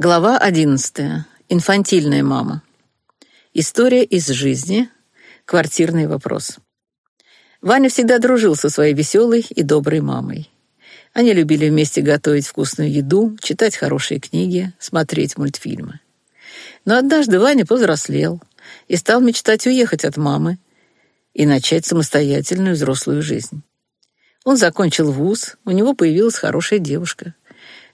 Глава 11. Инфантильная мама. История из жизни. Квартирный вопрос. Ваня всегда дружил со своей веселой и доброй мамой. Они любили вместе готовить вкусную еду, читать хорошие книги, смотреть мультфильмы. Но однажды Ваня повзрослел и стал мечтать уехать от мамы и начать самостоятельную взрослую жизнь. Он закончил вуз, у него появилась хорошая девушка —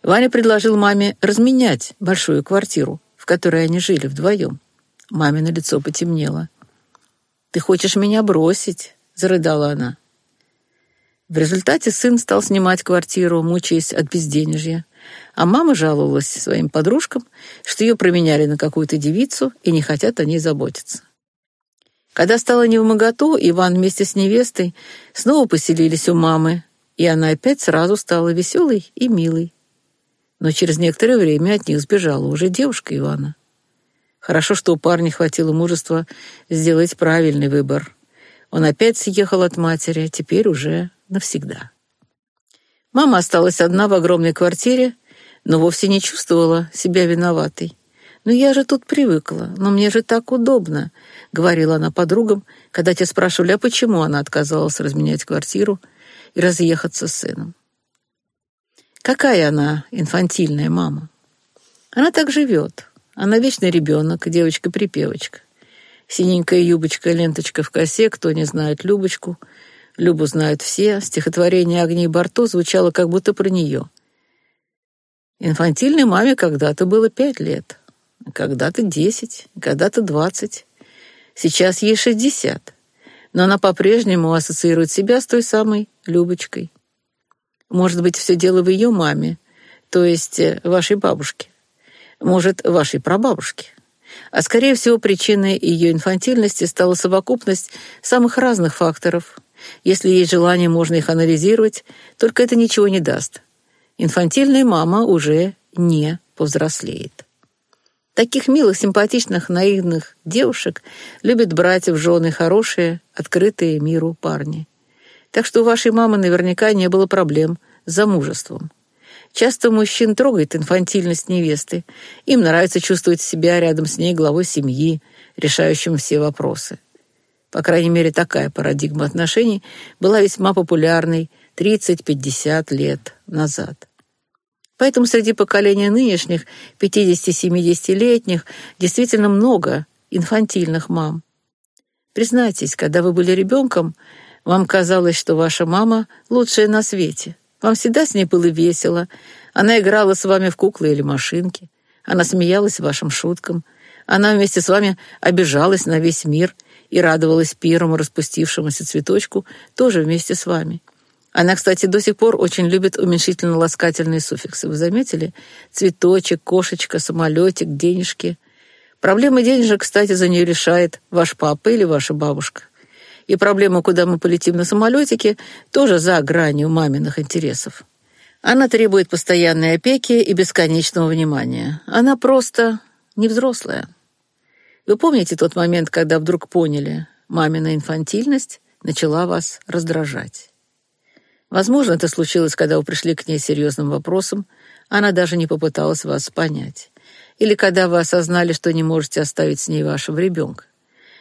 Ваня предложил маме разменять большую квартиру, в которой они жили вдвоем. Мамино лицо потемнело. «Ты хочешь меня бросить?» — зарыдала она. В результате сын стал снимать квартиру, мучаясь от безденежья, а мама жаловалась своим подружкам, что ее променяли на какую-то девицу и не хотят о ней заботиться. Когда стало невмоготу, Иван вместе с невестой снова поселились у мамы, и она опять сразу стала веселой и милой но через некоторое время от них сбежала уже девушка Ивана. Хорошо, что у парня хватило мужества сделать правильный выбор. Он опять съехал от матери, теперь уже навсегда. Мама осталась одна в огромной квартире, но вовсе не чувствовала себя виноватой. «Ну я же тут привыкла, но мне же так удобно», — говорила она подругам, когда те спрашивали, а почему она отказалась разменять квартиру и разъехаться с сыном. Какая она инфантильная мама? Она так живет. Она вечный ребенок, девочка-припевочка. Синенькая юбочка, ленточка в косе, кто не знает Любочку. Любу знают все. Стихотворение «Огни Барто» звучало как будто про нее. Инфантильной маме когда-то было пять лет, когда-то десять, когда-то двадцать. Сейчас ей шестьдесят. Но она по-прежнему ассоциирует себя с той самой Любочкой. Может быть, все дело в ее маме, то есть э, вашей бабушке. Может, вашей прабабушке. А скорее всего, причиной ее инфантильности стала совокупность самых разных факторов. Если есть желание, можно их анализировать, только это ничего не даст. Инфантильная мама уже не повзрослеет. Таких милых, симпатичных, наивных девушек любят братьев, жены, хорошие, открытые миру парни. Так что у вашей мамы наверняка не было проблем замужеством. Часто мужчин трогает инфантильность невесты. Им нравится чувствовать себя рядом с ней главой семьи, решающим все вопросы. По крайней мере, такая парадигма отношений была весьма популярной 30-50 лет назад. Поэтому среди поколения нынешних, 50-70-летних, действительно много инфантильных мам. Признайтесь, когда вы были ребенком, вам казалось, что ваша мама лучшая на свете. Вам всегда с ней было весело. Она играла с вами в куклы или машинки. Она смеялась вашим шуткам. Она вместе с вами обижалась на весь мир и радовалась первому распустившемуся цветочку тоже вместе с вами. Она, кстати, до сих пор очень любит уменьшительно-ласкательные суффиксы. Вы заметили? Цветочек, кошечка, самолетик, денежки. Проблемы денежек, кстати, за нее решает ваш папа или ваша бабушка. И проблема, куда мы полетим на самолетике, тоже за гранью маминых интересов. Она требует постоянной опеки и бесконечного внимания. Она просто не взрослая. Вы помните тот момент, когда вдруг поняли, мамина инфантильность начала вас раздражать? Возможно, это случилось, когда вы пришли к ней с серьезным вопросом, она даже не попыталась вас понять. Или когда вы осознали, что не можете оставить с ней вашего ребенка.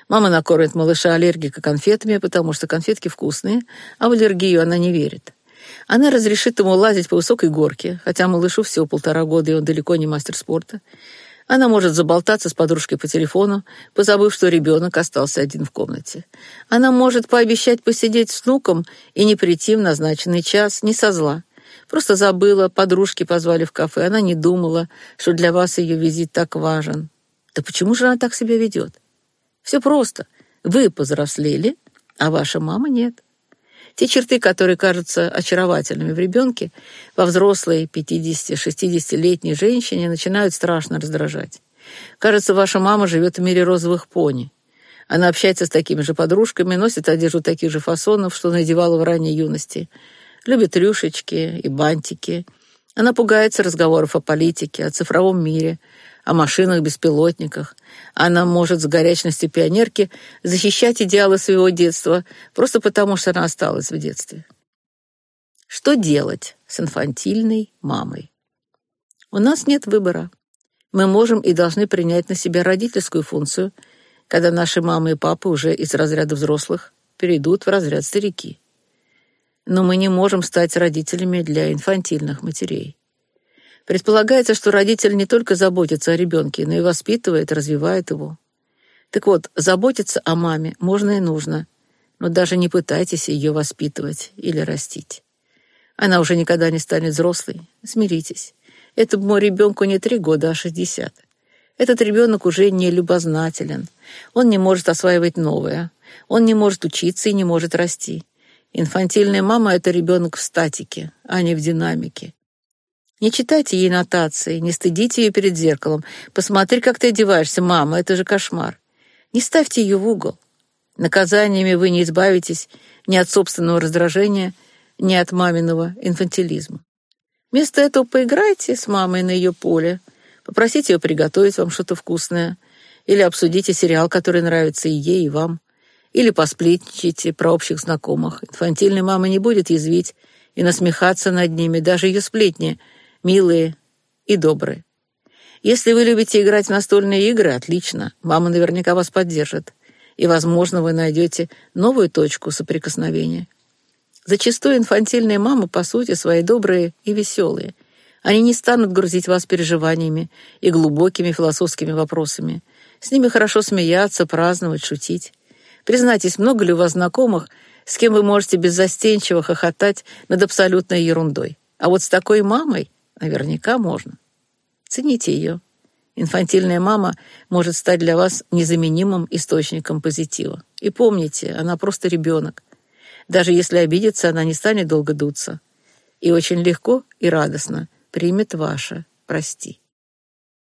Мама накормит малыша аллергика конфетами, потому что конфетки вкусные, а в аллергию она не верит. Она разрешит ему лазить по высокой горке, хотя малышу всего полтора года, и он далеко не мастер спорта. Она может заболтаться с подружкой по телефону, позабыв, что ребенок остался один в комнате. Она может пообещать посидеть с внуком и не прийти в назначенный час, не со зла. Просто забыла, подружки позвали в кафе, она не думала, что для вас ее визит так важен. Да почему же она так себя ведет? Все просто. Вы повзрослели, а ваша мама нет. Те черты, которые кажутся очаровательными в ребенке, во взрослой 50-60-летней женщине начинают страшно раздражать. Кажется, ваша мама живет в мире розовых пони. Она общается с такими же подружками, носит одежду таких же фасонов, что надевала в ранней юности. Любит рюшечки и бантики. Она пугается разговоров о политике, о цифровом мире, о машинах-беспилотниках. Она может с горячностью пионерки защищать идеалы своего детства просто потому, что она осталась в детстве. Что делать с инфантильной мамой? У нас нет выбора. Мы можем и должны принять на себя родительскую функцию, когда наши мамы и папы уже из разряда взрослых перейдут в разряд старики. Но мы не можем стать родителями для инфантильных матерей. Предполагается, что родитель не только заботится о ребенке, но и воспитывает, развивает его. Так вот, заботиться о маме можно и нужно, но даже не пытайтесь ее воспитывать или растить. Она уже никогда не станет взрослой. Смиритесь. Этому ребенку не три года, а шестьдесят. Этот ребенок уже не любознателен. Он не может осваивать новое. Он не может учиться и не может расти. Инфантильная мама — это ребенок в статике, а не в динамике. Не читайте ей нотации, не стыдите ее перед зеркалом. Посмотри, как ты одеваешься, мама, это же кошмар. Не ставьте ее в угол. Наказаниями вы не избавитесь ни от собственного раздражения, ни от маминого инфантилизма. Вместо этого поиграйте с мамой на ее поле, попросите ее приготовить вам что-то вкусное, или обсудите сериал, который нравится и ей, и вам, или посплетничайте про общих знакомых. Инфантильная мама не будет язвить и насмехаться над ними, даже ее сплетни, милые и добрые. Если вы любите играть в настольные игры, отлично, мама наверняка вас поддержит, и, возможно, вы найдете новую точку соприкосновения. Зачастую инфантильные мамы, по сути, свои добрые и веселые. Они не станут грузить вас переживаниями и глубокими философскими вопросами. С ними хорошо смеяться, праздновать, шутить. Признайтесь, много ли у вас знакомых, с кем вы можете беззастенчиво хохотать над абсолютной ерундой? А вот с такой мамой наверняка можно. Цените ее. Инфантильная мама может стать для вас незаменимым источником позитива. И помните, она просто ребенок. Даже если обидится, она не станет долго дуться. И очень легко и радостно примет ваше «прости».